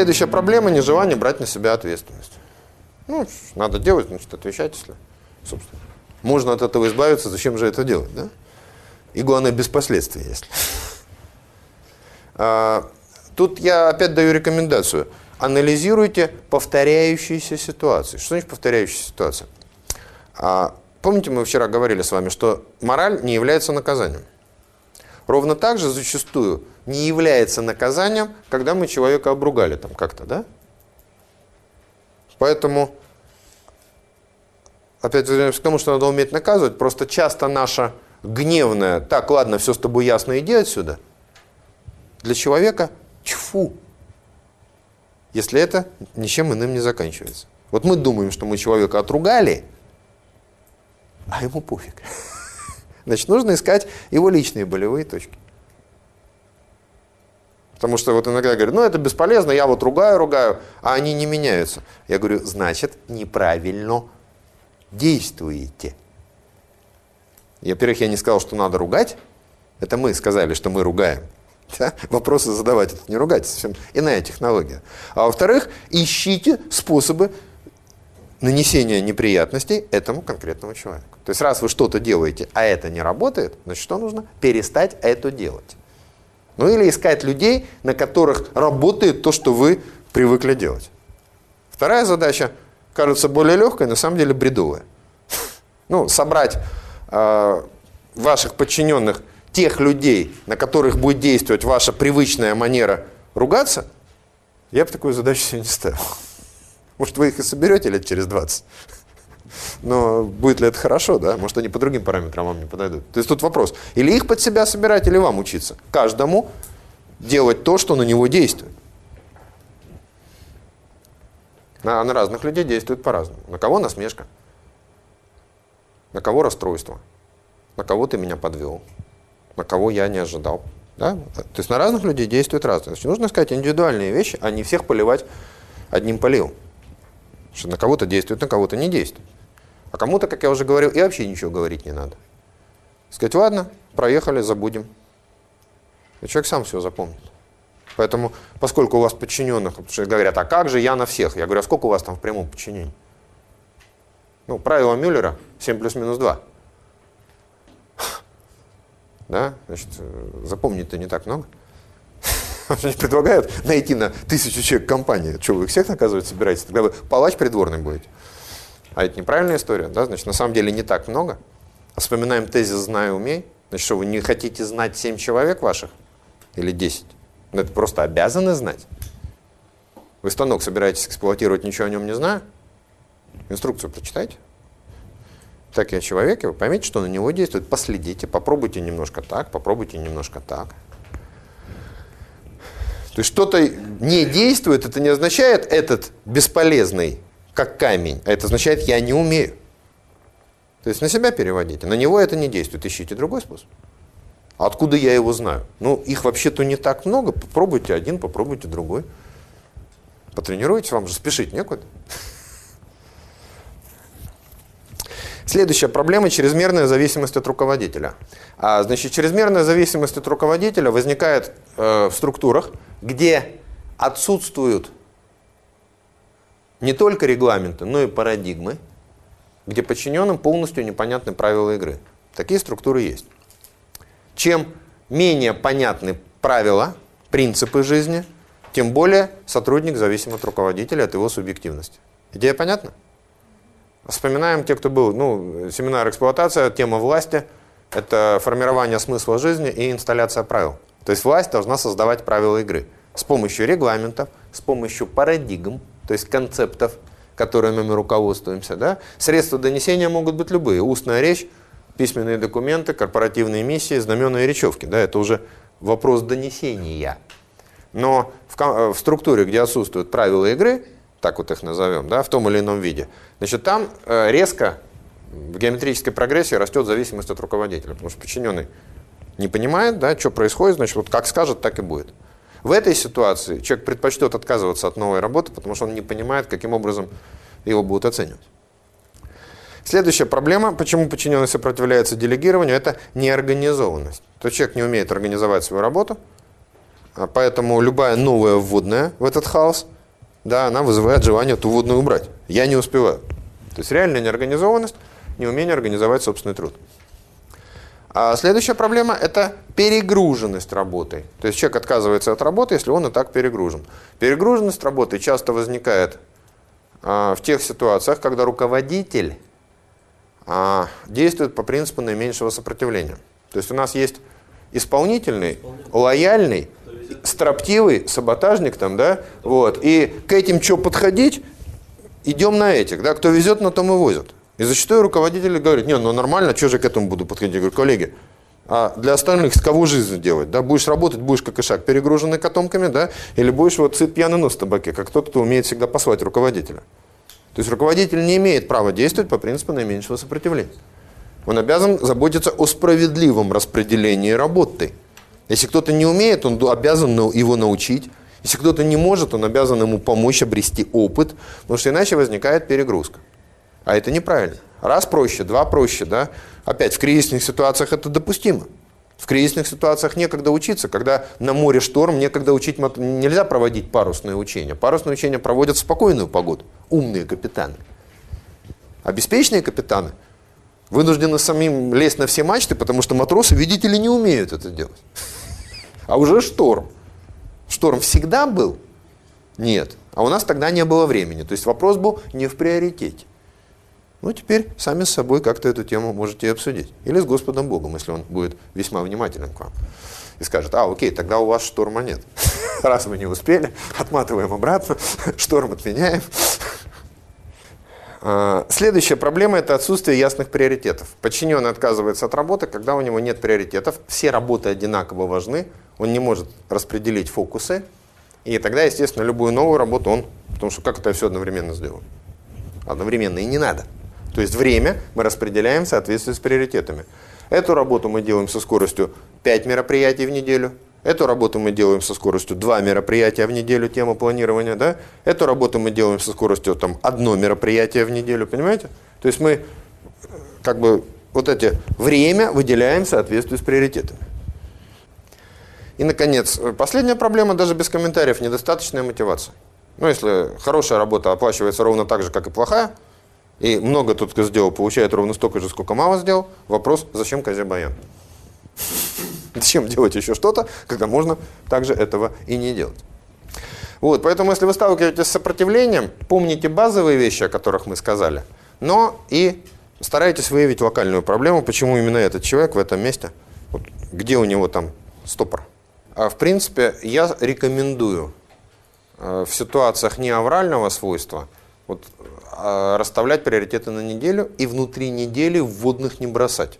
Следующая проблема – нежелание брать на себя ответственность. Ну, надо делать, значит, отвечать, если, собственно. Можно от этого избавиться, зачем же это делать, да? И главное, без последствий, если. А, тут я опять даю рекомендацию. Анализируйте повторяющиеся ситуации. Что значит повторяющаяся ситуация? А, помните, мы вчера говорили с вами, что мораль не является наказанием. Ровно так же зачастую не является наказанием, когда мы человека обругали там как-то, да? Поэтому, опять вернемся к тому, что надо уметь наказывать, просто часто наша гневная, так, ладно, все с тобой ясно, иди отсюда, для человека чфу, если это ничем иным не заканчивается. Вот мы думаем, что мы человека отругали, а ему пофиг. Значит, нужно искать его личные болевые точки. Потому что вот иногда говорят, ну это бесполезно, я вот ругаю, ругаю, а они не меняются. Я говорю, значит, неправильно действуете. во-первых, я не сказал, что надо ругать. Это мы сказали, что мы ругаем. Да? Вопросы задавать, это не ругать, совсем иная технология. А во-вторых, ищите способы нанесения неприятностей этому конкретному человеку. То есть раз вы что-то делаете, а это не работает, значит что нужно? Перестать это делать. Ну или искать людей, на которых работает то, что вы привыкли делать. Вторая задача кажется более легкой, на самом деле бредовая. Ну, собрать э, ваших подчиненных, тех людей, на которых будет действовать ваша привычная манера ругаться, я бы такую задачу себе не ставил. Может, вы их и соберете лет через 20. Но будет ли это хорошо, да? Может, они по другим параметрам вам не подойдут. То есть тут вопрос. Или их под себя собирать, или вам учиться. Каждому делать то, что на него действует. На, на разных людей действует по-разному. На кого насмешка, на кого расстройство, на кого ты меня подвел, на кого я не ожидал. Да? То есть на разных людей действует разное. Значит, нужно искать индивидуальные вещи, а не всех поливать одним поливом. Что на кого-то действует, на кого-то не действует. А кому-то, как я уже говорил, и вообще ничего говорить не надо. Сказать, ладно, проехали, забудем. И человек сам все запомнит. Поэтому, поскольку у вас подчиненных, говорят, а как же я на всех? Я говорю, а сколько у вас там в прямом подчинении? Ну, правило Мюллера 7 плюс минус 2. Да, значит, запомнить-то не так много. Они предлагают найти на тысячу человек компании. Что, вы их всех наказывать собираетесь? Тогда вы палач придворный будете. А это неправильная история, да? Значит, на самом деле не так много. Вспоминаем тезис «знай, умей». Значит, что, вы не хотите знать 7 человек ваших? Или 10? Ну, это просто обязаны знать. Вы станок собираетесь эксплуатировать, ничего о нем не зная? Инструкцию прочитайте. Так я человек, и вы поймете, что на него действует. Последите, попробуйте немножко так, попробуйте немножко так. То есть что-то не действует, это не означает этот бесполезный, как камень, а это означает я не умею. То есть на себя переводите. На него это не действует. Ищите другой способ. Откуда я его знаю? Ну, их вообще-то не так много. Попробуйте один, попробуйте другой. Потренируйтесь, вам же спешить некуда. Следующая проблема – чрезмерная зависимость от руководителя. А, значит, чрезмерная зависимость от руководителя возникает э, в структурах, где отсутствуют не только регламенты, но и парадигмы, где подчиненным полностью непонятны правила игры. Такие структуры есть. Чем менее понятны правила, принципы жизни, тем более сотрудник зависим от руководителя, от его субъективности. Идея понятна? Вспоминаем те, кто был, ну, семинар эксплуатация, тема власти, это формирование смысла жизни и инсталляция правил. То есть власть должна создавать правила игры с помощью регламентов, с помощью парадигм, то есть концептов, которыми мы руководствуемся. Да? Средства донесения могут быть любые. Устная речь, письменные документы, корпоративные миссии, знамена и речевки. Да, это уже вопрос донесения. Но в, в структуре, где отсутствуют правила игры, так вот их назовем, да, в том или ином виде, значит, там э, резко в геометрической прогрессии растет зависимость от руководителя, потому что подчиненный не понимает, да, что происходит, значит, вот как скажет, так и будет. В этой ситуации человек предпочтет отказываться от новой работы, потому что он не понимает, каким образом его будут оценивать. Следующая проблема, почему подчиненный сопротивляется делегированию, это неорганизованность. То есть человек не умеет организовать свою работу, А поэтому любая новая вводная в этот хаос, да, она вызывает желание эту вводную убрать. Я не успеваю. То есть реальная неорганизованность, неумение организовать собственный труд. А следующая проблема – это перегруженность работой. То есть человек отказывается от работы, если он и так перегружен. Перегруженность работы часто возникает а, в тех ситуациях, когда руководитель а, действует по принципу наименьшего сопротивления. То есть у нас есть исполнительный, лояльный, строптивый, саботажник там, да, вот, и к этим что подходить, идем на этих, да, кто везет, на том и возят. И зачастую руководители говорят, не, ну нормально, что же к этому буду подходить? Я говорю, коллеги, а для остальных с кого жизнь делать? Да? Будешь работать, будешь как ишак, перегруженный котомками, да? или будешь вот сыт пьяный нос в табаке, как тот, кто умеет всегда послать руководителя. То есть руководитель не имеет права действовать по принципу наименьшего сопротивления. Он обязан заботиться о справедливом распределении работы. Если кто-то не умеет, он обязан его научить. Если кто-то не может, он обязан ему помочь обрести опыт, потому что иначе возникает перегрузка. А это неправильно. Раз проще, два проще, да. Опять, в кризисных ситуациях это допустимо. В кризисных ситуациях некогда учиться, когда на море шторм, некогда учить, нельзя проводить парусные учения. Парусные учения проводят в спокойную погоду. Умные капитаны. Обеспеченные капитаны вынуждены самим лезть на все мачты, потому что матросы, видите ли, не умеют это делать. А уже шторм. Шторм всегда был? Нет. А у нас тогда не было времени. То есть вопрос был не в приоритете. Ну, теперь сами с собой как-то эту тему можете обсудить. Или с Господом Богом, если Он будет весьма внимателен к вам. И скажет, а, окей, тогда у вас шторма нет. Раз мы не успели, отматываем обратно, шторм отменяем. А, следующая проблема – это отсутствие ясных приоритетов. Подчиненный отказывается от работы, когда у него нет приоритетов. Все работы одинаково важны, он не может распределить фокусы. И тогда, естественно, любую новую работу он, потому что как это все одновременно сделать? Одновременно и не надо. То есть время мы распределяем в соответствии с приоритетами. Эту работу мы делаем со скоростью 5 мероприятий в неделю. Эту работу мы делаем со скоростью 2 мероприятия в неделю, тема планирования. Да? Эту работу мы делаем со скоростью там, одно мероприятие в неделю, понимаете? То есть мы как бы вот эти время выделяем в соответствии с приоритетами. И, наконец, последняя проблема, даже без комментариев, недостаточная мотивация. Ну, если хорошая работа оплачивается ровно так же, как и плохая, и много кто сделал, получает ровно столько же, сколько мало сделал. Вопрос, зачем козе баян? Зачем делать еще что-то, когда можно также этого и не делать? Вот, поэтому, если вы сталкиваетесь с сопротивлением, помните базовые вещи, о которых мы сказали, но и старайтесь выявить локальную проблему, почему именно этот человек в этом месте, вот, где у него там стопор. А в принципе, я рекомендую э, в ситуациях неаврального свойства вот, а, расставлять приоритеты на неделю и внутри недели вводных не бросать.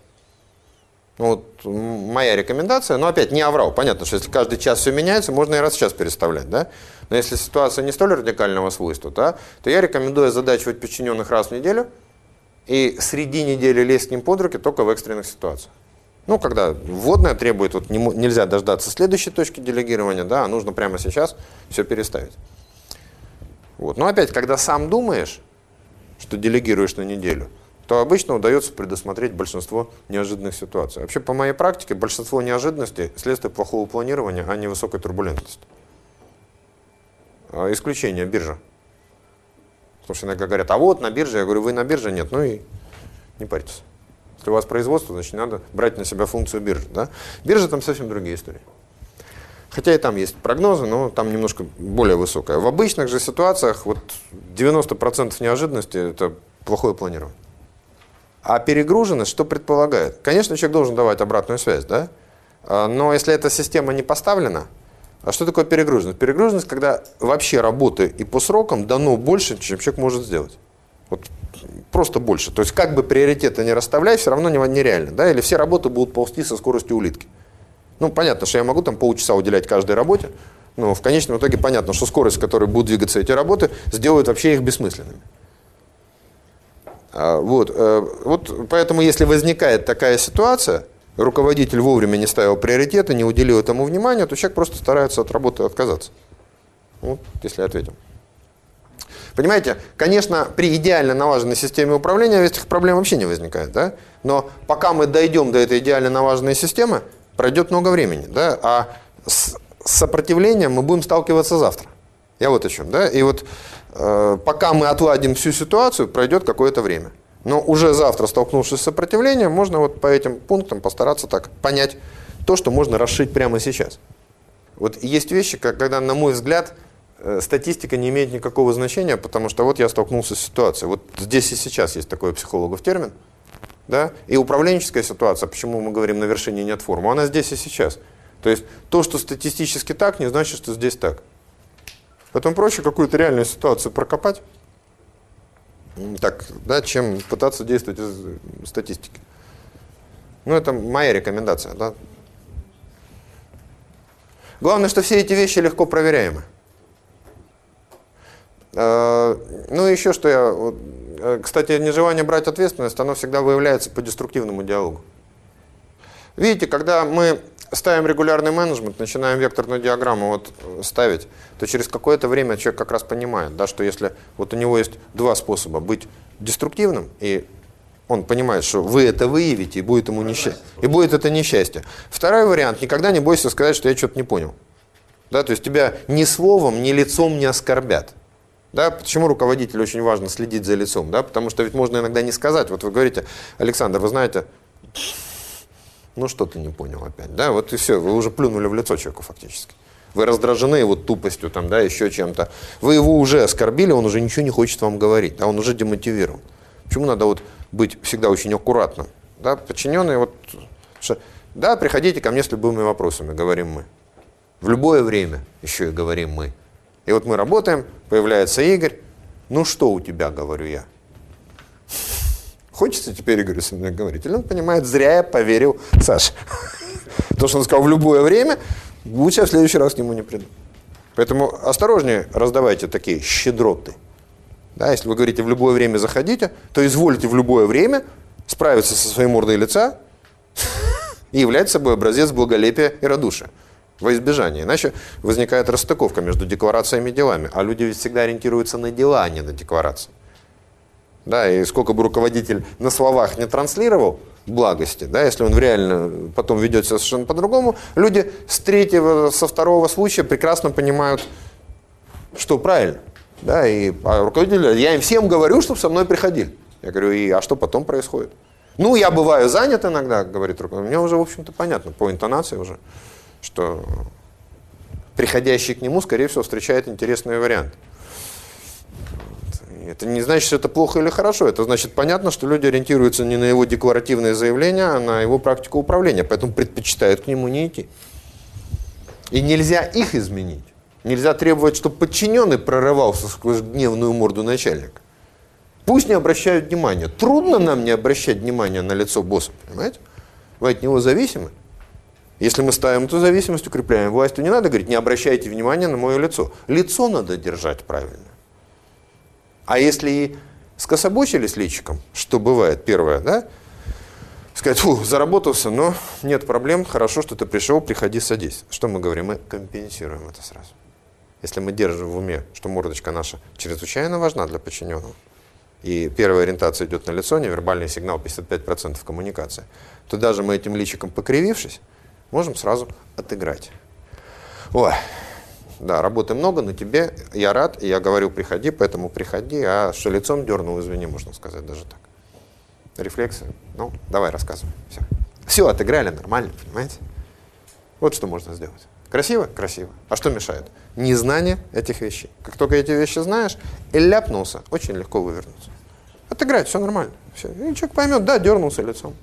Вот моя рекомендация, но опять не аврал. Понятно, что если каждый час все меняется, можно и раз в час переставлять. Да? Но если ситуация не столь радикального свойства, да, то я рекомендую задачивать подчиненных раз в неделю и среди недели лезть к ним под руки только в экстренных ситуациях. Ну, когда вводная требует, вот не, нельзя дождаться следующей точки делегирования, да, а нужно прямо сейчас все переставить. Вот. Но опять, когда сам думаешь, что делегируешь на неделю, то обычно удается предусмотреть большинство неожиданных ситуаций. Вообще, по моей практике, большинство неожиданностей – следствие плохого планирования, а не высокой турбулентности. А исключение – биржа. Потому что иногда говорят, а вот на бирже, я говорю, вы на бирже? Нет, ну и не парьтесь. Если у вас производство, значит, надо брать на себя функцию биржи. Да? Биржа там совсем другие истории. Хотя и там есть прогнозы, но там немножко более высокая. В обычных же ситуациях вот 90% неожиданности – это плохое планирование. А перегруженность что предполагает? Конечно, человек должен давать обратную связь, да? А, но если эта система не поставлена, а что такое перегруженность? Перегруженность, когда вообще работы и по срокам дано больше, чем человек может сделать. Вот просто больше. То есть как бы приоритеты не расставляй, все равно нереально. Да? Или все работы будут ползти со скоростью улитки. Ну, понятно, что я могу там полчаса уделять каждой работе, но в конечном итоге понятно, что скорость, с которой будут двигаться эти работы, сделает вообще их бессмысленными. А, вот, э, вот поэтому, если возникает такая ситуация, руководитель вовремя не ставил приоритеты, не уделил этому внимания, то человек просто старается от работы отказаться. Вот, если ответим. Понимаете, конечно, при идеально налаженной системе управления этих проблем вообще не возникает, да? Но пока мы дойдем до этой идеально налаженной системы, пройдет много времени, да, а с сопротивлением мы будем сталкиваться завтра. Я вот о чем, да? И вот пока мы отладим всю ситуацию, пройдет какое-то время. Но уже завтра, столкнувшись с сопротивлением, можно вот по этим пунктам постараться так понять то, что можно расшить прямо сейчас. Вот есть вещи, когда, на мой взгляд, э, статистика не имеет никакого значения, потому что вот я столкнулся с ситуацией. Вот здесь и сейчас есть такой психологов термин. Да? И управленческая ситуация, почему мы говорим на вершине нет формы, она здесь и сейчас. То есть то, что статистически так, не значит, что здесь так. Поэтому проще какую-то реальную ситуацию прокопать, так, да, чем пытаться действовать из статистики. Ну, это моя рекомендация, да. Главное, что все эти вещи легко проверяемы. А, ну еще что я... Э, кстати, нежелание брать ответственность, оно всегда выявляется по деструктивному диалогу. Видите, когда мы ставим регулярный менеджмент, начинаем векторную диаграмму вот ставить, то через какое-то время человек как раз понимает, да, что если вот у него есть два способа быть деструктивным, и он понимает, что вы это выявите, и будет ему несчастье. И будет это несчастье. Второй вариант, никогда не бойся сказать, что я что-то не понял. Да, то есть тебя ни словом, ни лицом не оскорбят. Да, почему руководителю очень важно следить за лицом? Да? Потому что ведь можно иногда не сказать. Вот вы говорите, Александр, вы знаете, ну что ты не понял опять, да, вот и все, вы уже плюнули в лицо человеку фактически. Вы раздражены его тупостью, там, да, еще чем-то. Вы его уже оскорбили, он уже ничего не хочет вам говорить, да, он уже демотивирован. Почему надо вот быть всегда очень аккуратным? Да, подчиненные, вот, что, да, приходите ко мне с любыми вопросами, говорим мы. В любое время еще и говорим мы. И вот мы работаем, появляется Игорь, ну что у тебя, говорю я. Хочется теперь Игорю со мной говорить? Или он понимает, зря я поверил Саше. То, что он сказал в любое время, лучше я в следующий раз к нему не приду. Поэтому осторожнее раздавайте такие щедроты. Да, если вы говорите в любое время заходите, то изволите в любое время справиться со своей мордой лица и являть собой образец благолепия и радушия во избежание. Иначе возникает расстыковка между декларациями и делами. А люди ведь всегда ориентируются на дела, а не на декларации. Да, и сколько бы руководитель на словах не транслировал благости, да, если он реально потом ведет себя совершенно по-другому, люди с третьего, со второго случая прекрасно понимают, что правильно. Да, и а руководитель, я им всем говорю, чтобы со мной приходили. Я говорю, и а что потом происходит? Ну, я бываю занят иногда, говорит руководитель. Мне уже, в общем-то, понятно по интонации уже, что приходящий к нему, скорее всего, встречает интересные варианты. Это не значит, что это плохо или хорошо. Это значит, понятно, что люди ориентируются не на его декларативные заявления, а на его практику управления. Поэтому предпочитают к нему не идти. И нельзя их изменить. Нельзя требовать, чтобы подчиненный прорывался сквозь гневную морду начальника. Пусть не обращают внимания. Трудно нам не обращать внимания на лицо босса, понимаете? Вы от него зависимы. Если мы ставим эту зависимость, укрепляем власть, то не надо говорить, не обращайте внимания на мое лицо. Лицо надо держать правильно. А если и скособочили с личиком, что бывает первое, да, сказать, фу, заработался, но нет проблем, хорошо, что ты пришел, приходи, садись. Что мы говорим? Мы компенсируем это сразу. Если мы держим в уме, что мордочка наша чрезвычайно важна для подчиненного, и первая ориентация идет на лицо, невербальный сигнал 55% коммуникации, то даже мы этим личиком покривившись, можем сразу отыграть. Ой, да, работы много, но тебе я рад, и я говорю, приходи, поэтому приходи, а что лицом дернул, извини, можно сказать даже так. Рефлексы, ну, давай рассказывай. Все, все отыграли нормально, понимаете? Вот что можно сделать. Красиво? Красиво. А что мешает? Незнание этих вещей. Как только эти вещи знаешь, и ляпнулся, очень легко вывернуться. Отыграть, все нормально. Все. И человек поймет, да, дернулся лицом.